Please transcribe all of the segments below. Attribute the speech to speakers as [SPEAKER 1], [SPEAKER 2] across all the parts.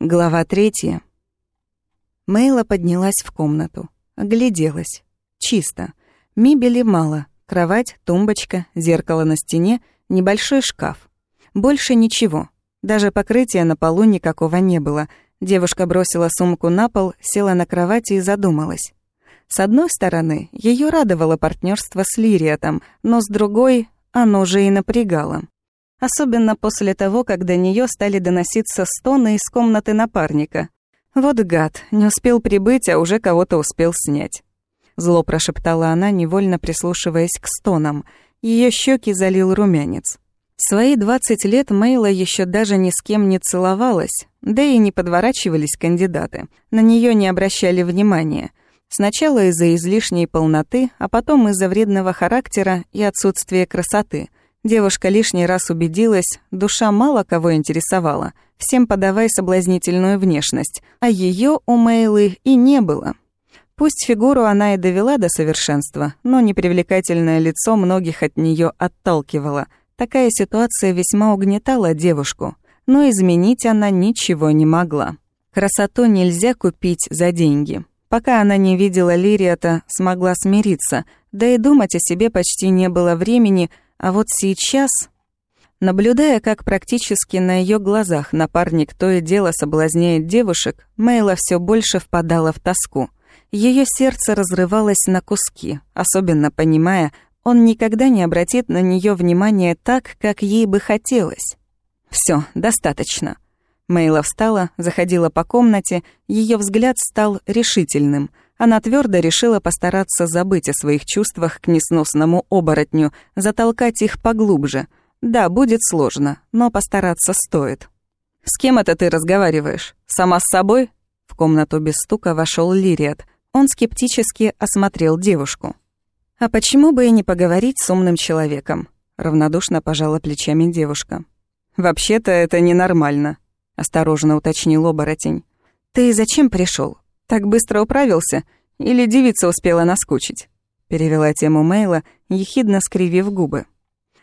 [SPEAKER 1] Глава третья. Мейла поднялась в комнату. Огляделась. Чисто. Мебели мало. Кровать, тумбочка, зеркало на стене, небольшой шкаф. Больше ничего. Даже покрытия на полу никакого не было. Девушка бросила сумку на пол, села на кровати и задумалась. С одной стороны, ее радовало партнерство с Лириатом, но с другой, оно же и напрягало. Особенно после того, как до нее стали доноситься стоны из комнаты напарника. Вот гад, не успел прибыть, а уже кого-то успел снять. Зло прошептала она, невольно прислушиваясь к стонам. Ее щеки залил румянец. Свои двадцать лет Мейла еще даже ни с кем не целовалась, да и не подворачивались кандидаты. На нее не обращали внимания. Сначала из-за излишней полноты, а потом из-за вредного характера и отсутствия красоты. Девушка лишний раз убедилась, душа мало кого интересовала, всем подавай соблазнительную внешность, а ее у Мейлы и не было. Пусть фигуру она и довела до совершенства, но непривлекательное лицо многих от нее отталкивало – Такая ситуация весьма угнетала девушку, но изменить она ничего не могла. Красоту нельзя купить за деньги. Пока она не видела Лириата, смогла смириться, да и думать о себе почти не было времени, а вот сейчас... Наблюдая, как практически на ее глазах напарник то и дело соблазняет девушек, Мейла все больше впадала в тоску. Ее сердце разрывалось на куски, особенно понимая, он никогда не обратит на нее внимания так, как ей бы хотелось. Все, достаточно. Мейла встала, заходила по комнате, ее взгляд стал решительным. Она твердо решила постараться забыть о своих чувствах к несносному оборотню, затолкать их поглубже. Да, будет сложно, но постараться стоит. «С кем это ты разговариваешь? Сама с собой?» В комнату без стука вошел Лириат. Он скептически осмотрел девушку. «А почему бы и не поговорить с умным человеком?» Равнодушно пожала плечами девушка. «Вообще-то это ненормально», — осторожно уточнил оборотень. «Ты зачем пришел? Так быстро управился? Или девица успела наскучить?» Перевела тему Мейла, ехидно скривив губы.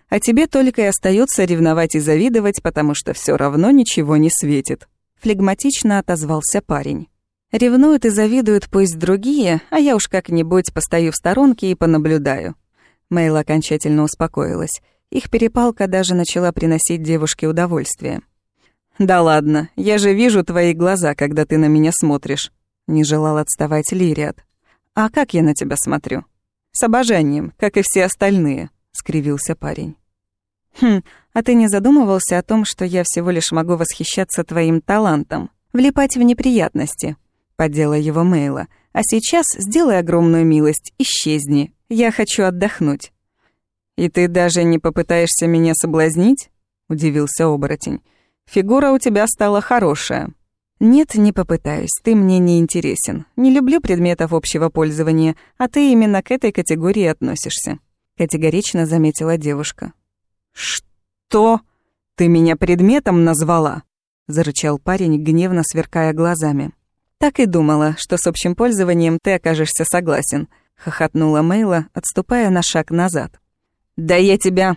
[SPEAKER 1] «А тебе только и остается ревновать и завидовать, потому что все равно ничего не светит», — флегматично отозвался парень. Ревнуют и завидуют пусть другие, а я уж как-нибудь постою в сторонке и понаблюдаю. Мейла окончательно успокоилась. Их перепалка даже начала приносить девушке удовольствие. «Да ладно, я же вижу твои глаза, когда ты на меня смотришь», — не желал отставать Лириат. «А как я на тебя смотрю?» «С обожанием, как и все остальные», — скривился парень. «Хм, а ты не задумывался о том, что я всего лишь могу восхищаться твоим талантом, влипать в неприятности?» Поддела его Мейла. «А сейчас сделай огромную милость, исчезни. Я хочу отдохнуть». «И ты даже не попытаешься меня соблазнить?» — удивился оборотень. «Фигура у тебя стала хорошая». «Нет, не попытаюсь, ты мне не интересен. Не люблю предметов общего пользования, а ты именно к этой категории относишься», — категорично заметила девушка. «Что? Ты меня предметом назвала?» — зарычал парень, гневно сверкая глазами. «Так и думала, что с общим пользованием ты окажешься согласен», — хохотнула Мейла, отступая на шаг назад. «Да я тебя...»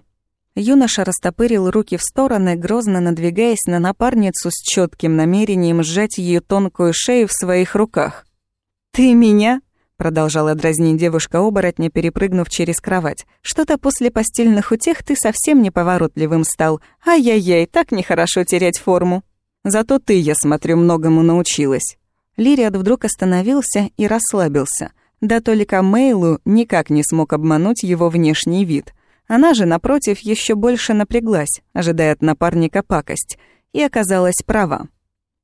[SPEAKER 1] Юноша растопырил руки в стороны, грозно надвигаясь на напарницу с четким намерением сжать ее тонкую шею в своих руках. «Ты меня?» — продолжала дразнить девушка-оборотня, перепрыгнув через кровать. «Что-то после постельных утех ты совсем неповоротливым стал. Ай-яй-яй, так нехорошо терять форму. Зато ты, я смотрю, многому научилась». Лириат вдруг остановился и расслабился. Да только Мейлу никак не смог обмануть его внешний вид. Она же, напротив, еще больше напряглась, ожидая от напарника пакость, и оказалась права.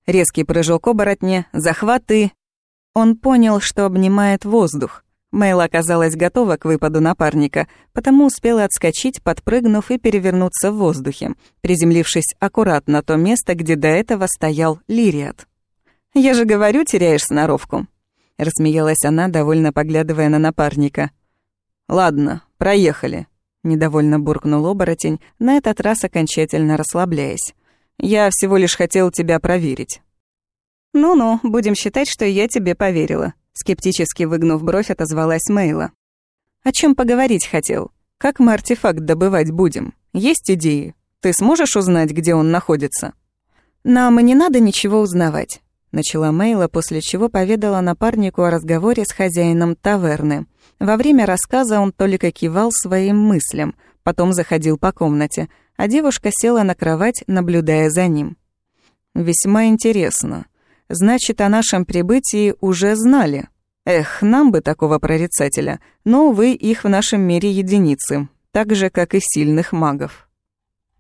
[SPEAKER 1] Резкий прыжок оборотня, захваты. Он понял, что обнимает воздух. Мейл оказалась готова к выпаду напарника, потому успела отскочить, подпрыгнув и перевернуться в воздухе, приземлившись аккуратно на то место, где до этого стоял Лириат. «Я же говорю, теряешь сноровку», — рассмеялась она, довольно поглядывая на напарника. «Ладно, проехали», — недовольно буркнул оборотень, на этот раз окончательно расслабляясь. «Я всего лишь хотел тебя проверить». «Ну-ну, будем считать, что я тебе поверила», — скептически выгнув бровь, отозвалась Мейла. «О чем поговорить хотел? Как мы артефакт добывать будем? Есть идеи? Ты сможешь узнать, где он находится?» «Нам и не надо ничего узнавать», — начала Мейла, после чего поведала напарнику о разговоре с хозяином таверны. Во время рассказа он только кивал своим мыслям, потом заходил по комнате, а девушка села на кровать, наблюдая за ним. «Весьма интересно. Значит, о нашем прибытии уже знали. Эх, нам бы такого прорицателя, но, увы, их в нашем мире единицы, так же, как и сильных магов».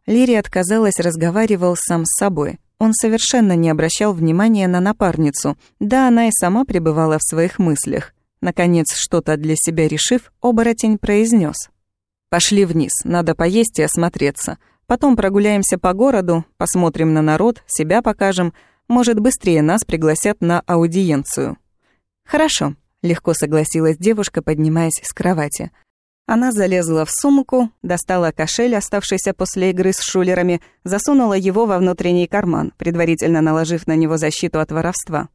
[SPEAKER 1] Лири отказалась, разговаривал сам с собой. Он совершенно не обращал внимания на напарницу. Да, она и сама пребывала в своих мыслях. Наконец, что-то для себя решив, оборотень произнес: «Пошли вниз, надо поесть и осмотреться. Потом прогуляемся по городу, посмотрим на народ, себя покажем. Может, быстрее нас пригласят на аудиенцию». «Хорошо», — легко согласилась девушка, поднимаясь с кровати. Она залезла в сумку, достала кошель, оставшийся после игры с шулерами, засунула его во внутренний карман, предварительно наложив на него защиту от воровства.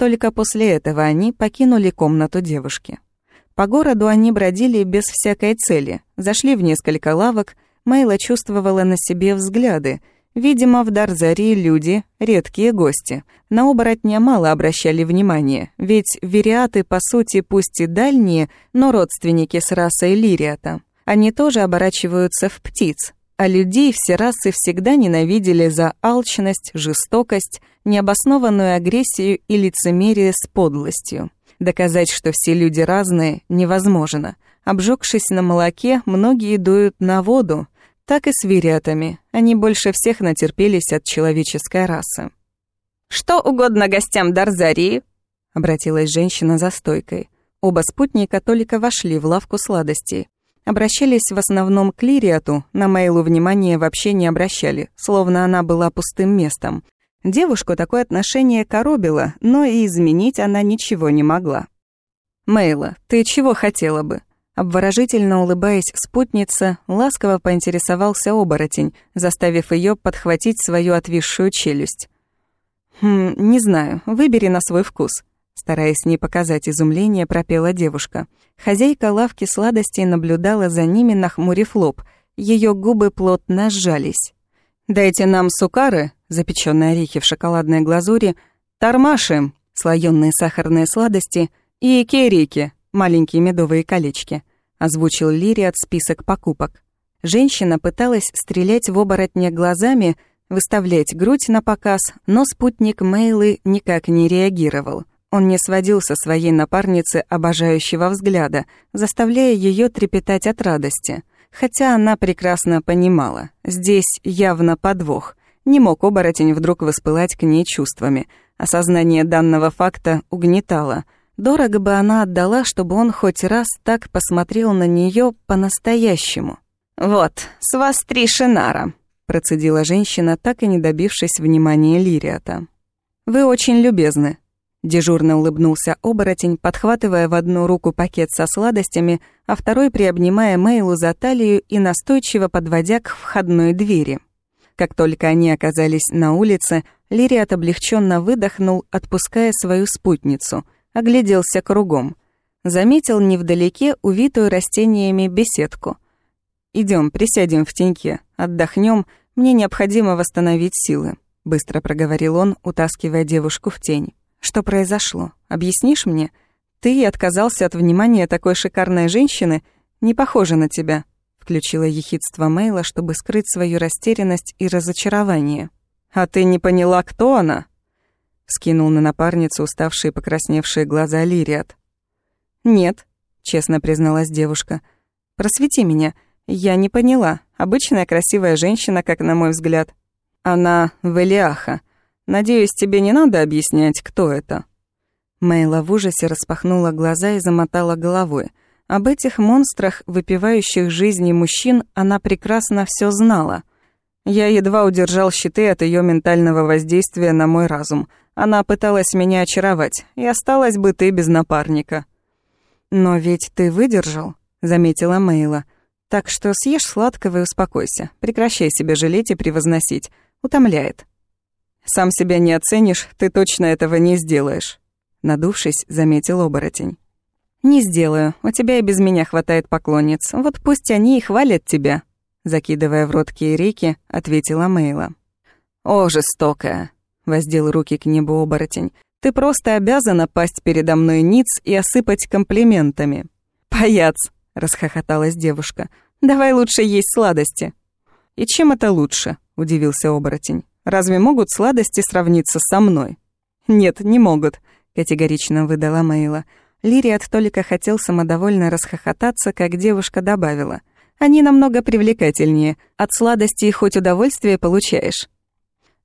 [SPEAKER 1] Только после этого они покинули комнату девушки. По городу они бродили без всякой цели, зашли в несколько лавок, Мейла чувствовала на себе взгляды — Видимо, в Дарзари люди — редкие гости. На оборотня мало обращали внимания, ведь вериаты, по сути, пусть и дальние, но родственники с расой Лириата. Они тоже оборачиваются в птиц, а людей все расы всегда ненавидели за алчность, жестокость, необоснованную агрессию и лицемерие с подлостью. Доказать, что все люди разные, невозможно. Обжегшись на молоке, многие дуют на воду, так и с вириатами. Они больше всех натерпелись от человеческой расы. «Что угодно гостям Дарзарии?» — обратилась женщина за стойкой. Оба спутника только вошли в лавку сладостей. Обращались в основном к Лириату, на Мейлу внимания вообще не обращали, словно она была пустым местом. Девушку такое отношение коробило, но и изменить она ничего не могла. «Мейла, ты чего хотела бы?» Обворожительно улыбаясь спутница, ласково поинтересовался оборотень, заставив ее подхватить свою отвисшую челюсть. «Хм, не знаю, выбери на свой вкус», стараясь не показать изумление, пропела девушка. Хозяйка лавки сладостей наблюдала за ними, нахмурив лоб. Ее губы плотно сжались. «Дайте нам сукары», запеченные орехи в шоколадной глазури, тормаши, слоёные сахарные сладости и керики, маленькие медовые колечки озвучил Лириат список покупок. Женщина пыталась стрелять в оборотня глазами, выставлять грудь на показ, но спутник Мейлы никак не реагировал. Он не сводил со своей напарницы обожающего взгляда, заставляя ее трепетать от радости. Хотя она прекрасно понимала, здесь явно подвох. Не мог оборотень вдруг воспылать к ней чувствами. Осознание данного факта угнетало — Дорого бы она отдала, чтобы он хоть раз так посмотрел на нее по-настоящему. «Вот, с вас три шинара», — процедила женщина, так и не добившись внимания Лириата. «Вы очень любезны», — дежурно улыбнулся оборотень, подхватывая в одну руку пакет со сладостями, а второй приобнимая Мейлу за талию и настойчиво подводя к входной двери. Как только они оказались на улице, Лириат облегченно выдохнул, отпуская свою спутницу — огляделся кругом. Заметил невдалеке увитую растениями беседку. Идем, присядем в теньке, отдохнем. мне необходимо восстановить силы», — быстро проговорил он, утаскивая девушку в тень. «Что произошло? Объяснишь мне? Ты отказался от внимания такой шикарной женщины? Не похоже на тебя», — включила ехидство Мейла, чтобы скрыть свою растерянность и разочарование. «А ты не поняла, кто она?» скинул на напарницу уставшие покрасневшие глаза Лириат. «Нет», — честно призналась девушка. «Просвети меня. Я не поняла. Обычная красивая женщина, как на мой взгляд. Она Велиаха. Надеюсь, тебе не надо объяснять, кто это». Мейла в ужасе распахнула глаза и замотала головой. Об этих монстрах, выпивающих жизни мужчин, она прекрасно все знала. Я едва удержал щиты от ее ментального воздействия на мой разум — она пыталась меня очаровать, и осталась бы ты без напарника». «Но ведь ты выдержал», — заметила Мейла. «Так что съешь сладкого и успокойся. Прекращай себя жалеть и превозносить. Утомляет». «Сам себя не оценишь, ты точно этого не сделаешь», — надувшись, заметил оборотень. «Не сделаю. У тебя и без меня хватает поклонниц. Вот пусть они и хвалят тебя», — закидывая в рот кейрики, ответила Мейла. «О, жестокая!» — воздел руки к небу оборотень. «Ты просто обязана пасть передо мной ниц и осыпать комплиментами». «Паяц!» — расхохоталась девушка. «Давай лучше есть сладости». «И чем это лучше?» — удивился оборотень. «Разве могут сладости сравниться со мной?» «Нет, не могут», — категорично выдала Мейла. Лири от Толика хотел самодовольно расхохотаться, как девушка добавила. «Они намного привлекательнее. От сладостей хоть удовольствие получаешь».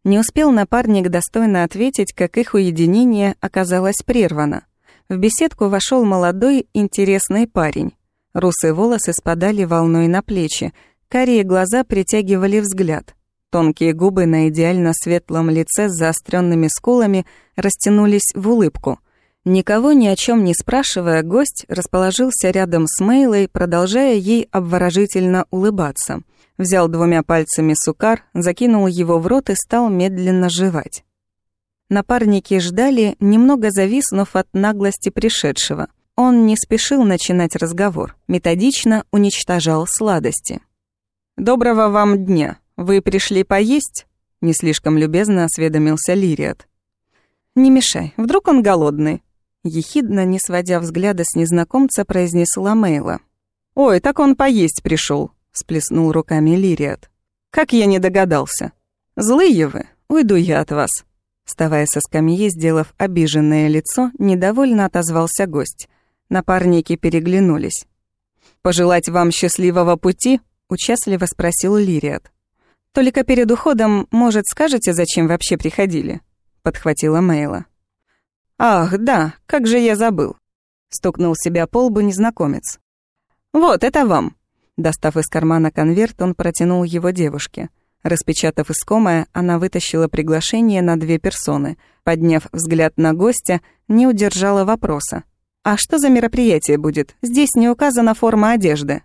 [SPEAKER 1] Не успел напарник достойно ответить, как их уединение оказалось прервано. В беседку вошел молодой, интересный парень. Русые волосы спадали волной на плечи, карие глаза притягивали взгляд. Тонкие губы на идеально светлом лице с заостренными скулами растянулись в улыбку. Никого ни о чем не спрашивая, гость расположился рядом с Мейлой, продолжая ей обворожительно улыбаться. Взял двумя пальцами сукар, закинул его в рот и стал медленно жевать. Напарники ждали, немного зависнув от наглости пришедшего. Он не спешил начинать разговор, методично уничтожал сладости. «Доброго вам дня. Вы пришли поесть?» Не слишком любезно осведомился Лириат. «Не мешай, вдруг он голодный?» Ехидно, не сводя взгляда с незнакомца, произнесла Мейла. «Ой, так он поесть пришел, сплеснул руками Лириат. «Как я не догадался! Злые вы, уйду я от вас!» Вставая со скамьи, сделав обиженное лицо, недовольно отозвался гость. Напарники переглянулись. «Пожелать вам счастливого пути?» — участливо спросил Лириат. «Только перед уходом, может, скажете, зачем вообще приходили?» — подхватила Мейла. «Ах, да, как же я забыл!» — стукнул себя по лбу незнакомец. «Вот, это вам!» Достав из кармана конверт, он протянул его девушке. Распечатав искомое, она вытащила приглашение на две персоны. Подняв взгляд на гостя, не удержала вопроса. «А что за мероприятие будет? Здесь не указана форма одежды».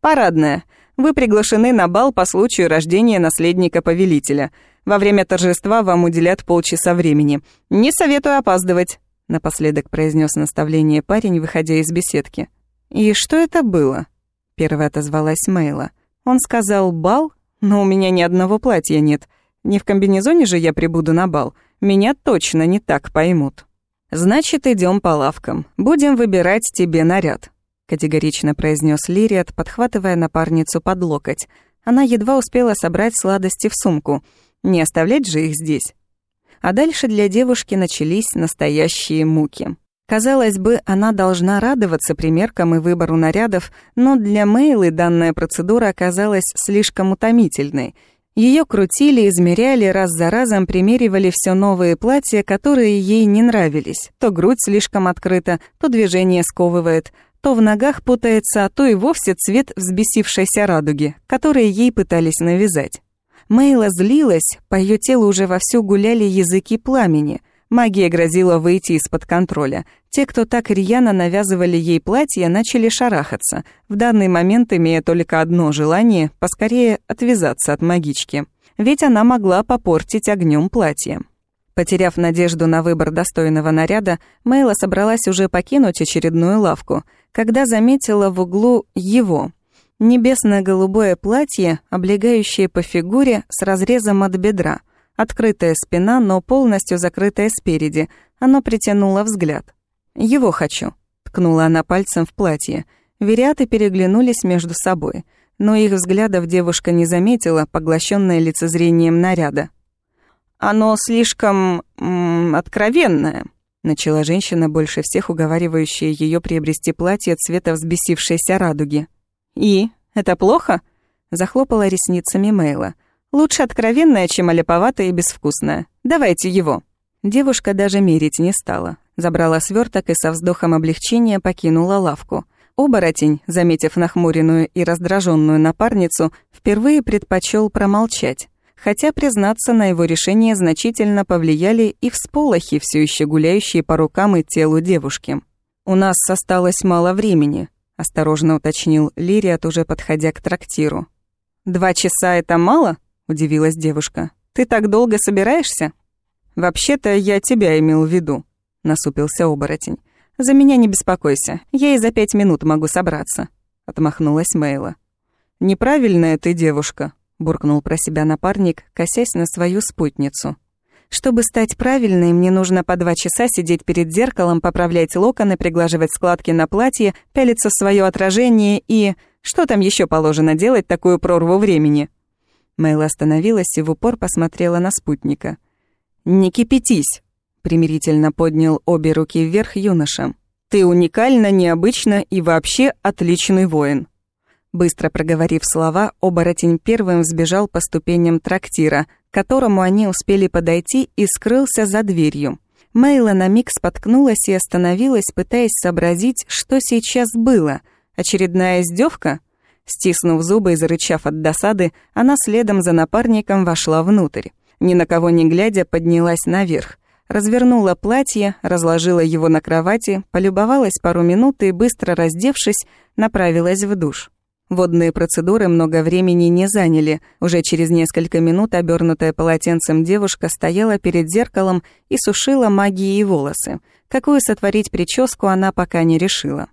[SPEAKER 1] «Парадная. Вы приглашены на бал по случаю рождения наследника повелителя. Во время торжества вам уделят полчаса времени. Не советую опаздывать», — напоследок произнес наставление парень, выходя из беседки. «И что это было?» — первая отозвалась Мейла. «Он сказал «бал», но у меня ни одного платья нет. Не в комбинезоне же я прибуду на бал. Меня точно не так поймут». «Значит, идем по лавкам. Будем выбирать тебе наряд», — категорично произнес Лириат, подхватывая напарницу под локоть. Она едва успела собрать сладости в сумку — не оставлять же их здесь. А дальше для девушки начались настоящие муки. Казалось бы, она должна радоваться примеркам и выбору нарядов, но для Мейлы данная процедура оказалась слишком утомительной. Ее крутили, измеряли, раз за разом примеривали все новые платья, которые ей не нравились. То грудь слишком открыта, то движение сковывает, то в ногах путается, а то и вовсе цвет взбесившейся радуги, которые ей пытались навязать. Мейла злилась, по ее телу уже вовсю гуляли языки пламени. Магия грозила выйти из-под контроля. Те, кто так рьяно навязывали ей платье, начали шарахаться, в данный момент имея только одно желание — поскорее отвязаться от магички. Ведь она могла попортить огнем платье. Потеряв надежду на выбор достойного наряда, Мейла собралась уже покинуть очередную лавку, когда заметила в углу его — Небесно-голубое платье, облегающее по фигуре с разрезом от бедра. Открытая спина, но полностью закрытая спереди. Оно притянуло взгляд. «Его хочу», — ткнула она пальцем в платье. Вериаты переглянулись между собой, но их взглядов девушка не заметила, поглощенная лицезрением наряда. «Оно слишком... Откровенное», — начала женщина, больше всех уговаривающая ее приобрести платье цвета взбесившейся радуги. «И? Это плохо?» Захлопала ресницами Мейла. «Лучше откровенное, чем олеповатое и безвкусное. Давайте его». Девушка даже мерить не стала. Забрала сверток и со вздохом облегчения покинула лавку. Оборотень, заметив нахмуренную и раздраженную напарницу, впервые предпочел промолчать. Хотя, признаться, на его решение значительно повлияли и всполохи, все еще гуляющие по рукам и телу девушки. «У нас осталось мало времени», осторожно уточнил Лириат, уже подходя к трактиру. «Два часа — это мало?» — удивилась девушка. «Ты так долго собираешься?» «Вообще-то я тебя имел в виду», — насупился оборотень. «За меня не беспокойся, я и за пять минут могу собраться», — отмахнулась Мейла. «Неправильная ты девушка», — буркнул про себя напарник, косясь на свою спутницу. Чтобы стать правильной, мне нужно по два часа сидеть перед зеркалом, поправлять локоны, приглаживать складки на платье, пялиться в свое отражение и... Что там еще положено делать такую прорву времени? Мэйл остановилась и в упор посмотрела на спутника. «Не кипятись!» — примирительно поднял обе руки вверх юноша. «Ты уникально, необычно и вообще отличный воин». Быстро проговорив слова, оборотень первым взбежал по ступеням трактира, к которому они успели подойти и скрылся за дверью. Мейла на миг споткнулась и остановилась, пытаясь сообразить, что сейчас было. Очередная издевка? Стиснув зубы и зарычав от досады, она следом за напарником вошла внутрь. Ни на кого не глядя, поднялась наверх. Развернула платье, разложила его на кровати, полюбовалась пару минут и, быстро раздевшись, направилась в душ. Водные процедуры много времени не заняли. Уже через несколько минут обернутая полотенцем девушка стояла перед зеркалом и сушила магией волосы. Какую сотворить прическу она пока не решила.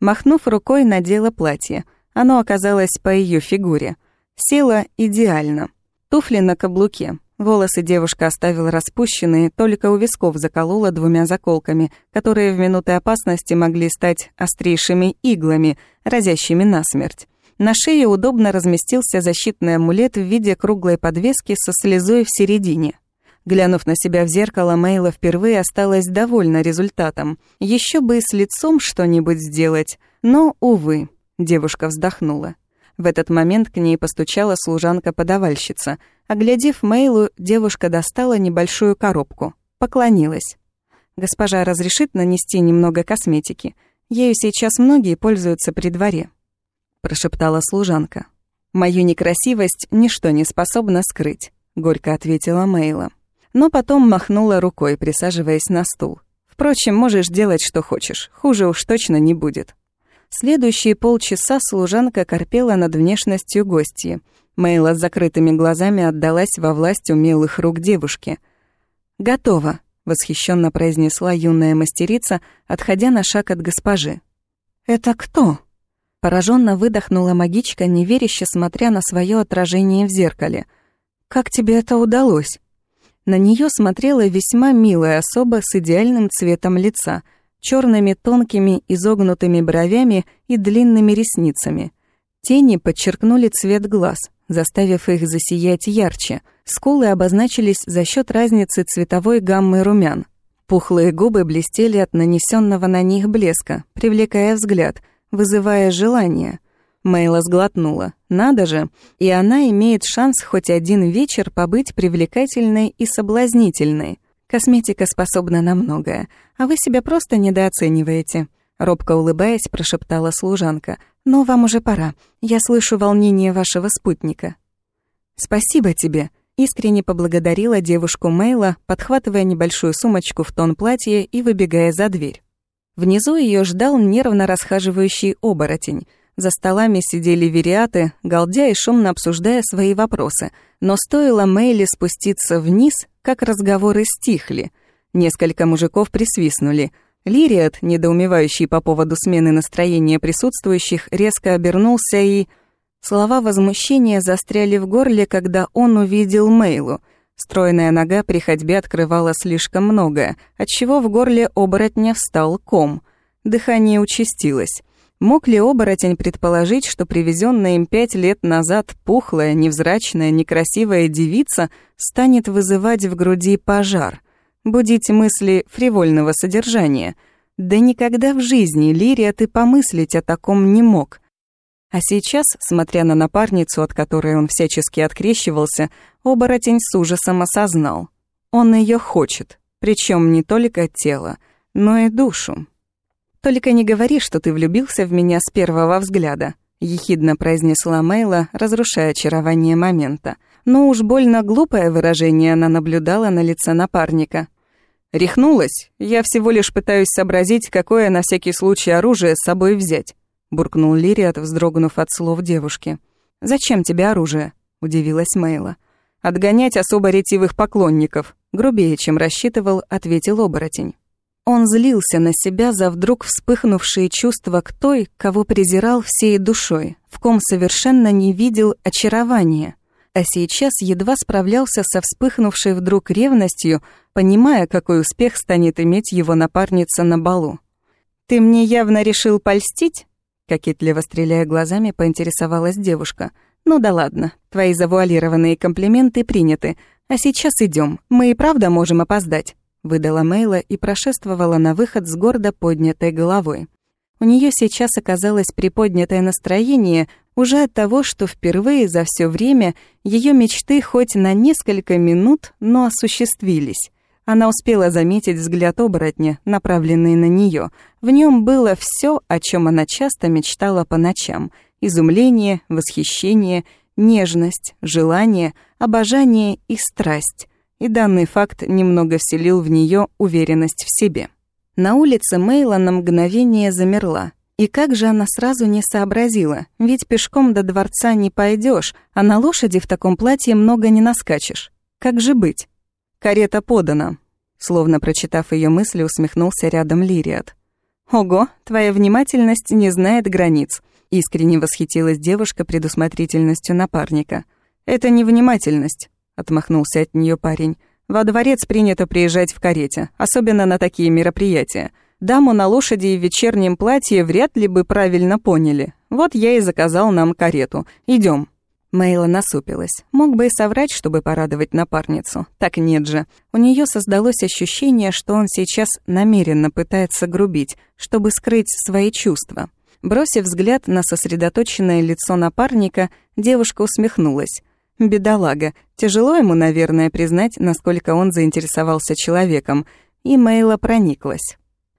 [SPEAKER 1] Махнув рукой, надела платье. Оно оказалось по ее фигуре. Села идеально. Туфли на каблуке. Волосы девушка оставила распущенные, только у висков заколола двумя заколками, которые в минуты опасности могли стать острейшими иглами, разящими насмерть. На шее удобно разместился защитный амулет в виде круглой подвески со слезой в середине. Глянув на себя в зеркало, Мейла впервые осталась довольна результатом. Еще бы и с лицом что-нибудь сделать. Но, увы, девушка вздохнула. В этот момент к ней постучала служанка-подавальщица. Оглядев Мейлу, девушка достала небольшую коробку. Поклонилась. «Госпожа разрешит нанести немного косметики. Ею сейчас многие пользуются при дворе» прошептала служанка. «Мою некрасивость ничто не способно скрыть», — горько ответила Мейла. Но потом махнула рукой, присаживаясь на стул. «Впрочем, можешь делать, что хочешь. Хуже уж точно не будет». Следующие полчаса служанка корпела над внешностью гостьи. Мейла с закрытыми глазами отдалась во власть умелых рук девушки. «Готово», — восхищенно произнесла юная мастерица, отходя на шаг от госпожи. «Это кто?» Пораженно выдохнула магичка, неверяще смотря на свое отражение в зеркале. «Как тебе это удалось?» На нее смотрела весьма милая особа с идеальным цветом лица, черными тонкими изогнутыми бровями и длинными ресницами. Тени подчеркнули цвет глаз, заставив их засиять ярче. Скулы обозначились за счет разницы цветовой гаммы румян. Пухлые губы блестели от нанесенного на них блеска, привлекая взгляд — вызывая желание. Мейла сглотнула. Надо же, и она имеет шанс хоть один вечер побыть привлекательной и соблазнительной. Косметика способна на многое, а вы себя просто недооцениваете. Робко улыбаясь, прошептала служанка. «Но вам уже пора. Я слышу волнение вашего спутника». «Спасибо тебе», — искренне поблагодарила девушку Мейла, подхватывая небольшую сумочку в тон платья и выбегая за дверь. Внизу ее ждал нервно расхаживающий оборотень. За столами сидели вериаты, галдя и шумно обсуждая свои вопросы. Но стоило Мэйли спуститься вниз, как разговоры стихли. Несколько мужиков присвистнули. Лириат, недоумевающий по поводу смены настроения присутствующих, резко обернулся и... Слова возмущения застряли в горле, когда он увидел Мейлу — Стройная нога при ходьбе открывала слишком многое, отчего в горле оборотня встал ком. Дыхание участилось. Мог ли оборотень предположить, что привезенная им пять лет назад пухлая, невзрачная, некрасивая девица станет вызывать в груди пожар, будить мысли фривольного содержания? Да никогда в жизни Лирия ты помыслить о таком не мог — а сейчас, смотря на напарницу, от которой он всячески открещивался, оборотень с ужасом осознал. Он ее хочет, причем не только тело, но и душу. «Только не говори, что ты влюбился в меня с первого взгляда», — ехидно произнесла Мейла, разрушая очарование момента. Но уж больно глупое выражение она наблюдала на лице напарника. «Рехнулась? Я всего лишь пытаюсь сообразить, какое на всякий случай оружие с собой взять буркнул Лириат, вздрогнув от слов девушки. «Зачем тебе оружие?» — удивилась Мейла. «Отгонять особо ретивых поклонников», — грубее, чем рассчитывал, ответил оборотень. Он злился на себя за вдруг вспыхнувшие чувства к той, кого презирал всей душой, в ком совершенно не видел очарования. а сейчас едва справлялся со вспыхнувшей вдруг ревностью, понимая, какой успех станет иметь его напарница на балу. «Ты мне явно решил польстить?» Кокетливо стреляя глазами, поинтересовалась девушка. «Ну да ладно, твои завуалированные комплименты приняты. А сейчас идем. мы и правда можем опоздать», выдала Мейла и прошествовала на выход с гордо поднятой головой. У нее сейчас оказалось приподнятое настроение уже от того, что впервые за все время ее мечты хоть на несколько минут, но осуществились. Она успела заметить взгляд оборотня, направленный на нее. В нем было все, о чем она часто мечтала по ночам. Изумление, восхищение, нежность, желание, обожание и страсть. И данный факт немного вселил в нее уверенность в себе. На улице Мейла на мгновение замерла. И как же она сразу не сообразила? Ведь пешком до дворца не пойдешь, а на лошади в таком платье много не наскачешь. Как же быть? «Карета подана», — словно прочитав ее мысли, усмехнулся рядом Лириат. «Ого, твоя внимательность не знает границ», — искренне восхитилась девушка предусмотрительностью напарника. «Это не внимательность», — отмахнулся от нее парень. «Во дворец принято приезжать в карете, особенно на такие мероприятия. Даму на лошади и в вечернем платье вряд ли бы правильно поняли. Вот я и заказал нам карету. Идем. Мейла насупилась. Мог бы и соврать, чтобы порадовать напарницу. Так нет же. У нее создалось ощущение, что он сейчас намеренно пытается грубить, чтобы скрыть свои чувства. Бросив взгляд на сосредоточенное лицо напарника, девушка усмехнулась. Бедолага. Тяжело ему, наверное, признать, насколько он заинтересовался человеком. И Мейла прониклась.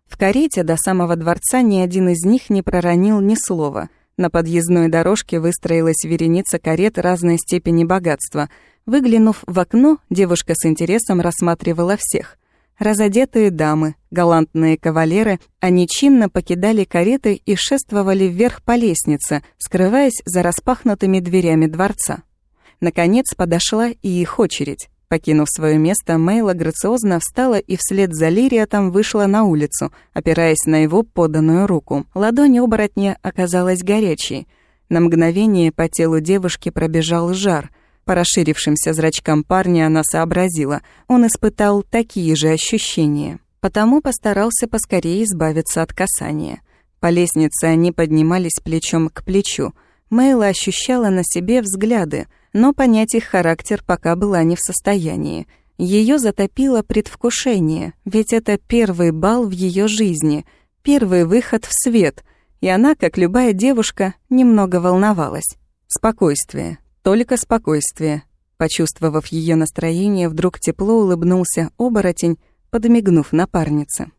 [SPEAKER 1] В карете до самого дворца ни один из них не проронил ни слова. На подъездной дорожке выстроилась вереница карет разной степени богатства. Выглянув в окно, девушка с интересом рассматривала всех. Разодетые дамы, галантные кавалеры, они чинно покидали кареты и шествовали вверх по лестнице, скрываясь за распахнутыми дверями дворца. Наконец подошла и их очередь. Покинув свое место, Мейла грациозно встала и вслед за Лириатом вышла на улицу, опираясь на его поданную руку. Ладонь оборотня оказалась горячей. На мгновение по телу девушки пробежал жар. По расширившимся зрачкам парня она сообразила. Он испытал такие же ощущения. Потому постарался поскорее избавиться от касания. По лестнице они поднимались плечом к плечу. Мейла ощущала на себе взгляды — но понять их характер пока была не в состоянии. Ее затопило предвкушение, ведь это первый бал в ее жизни, первый выход в свет, и она, как любая девушка, немного волновалась. Спокойствие, только спокойствие. Почувствовав ее настроение, вдруг тепло улыбнулся оборотень, подмигнув напарнице.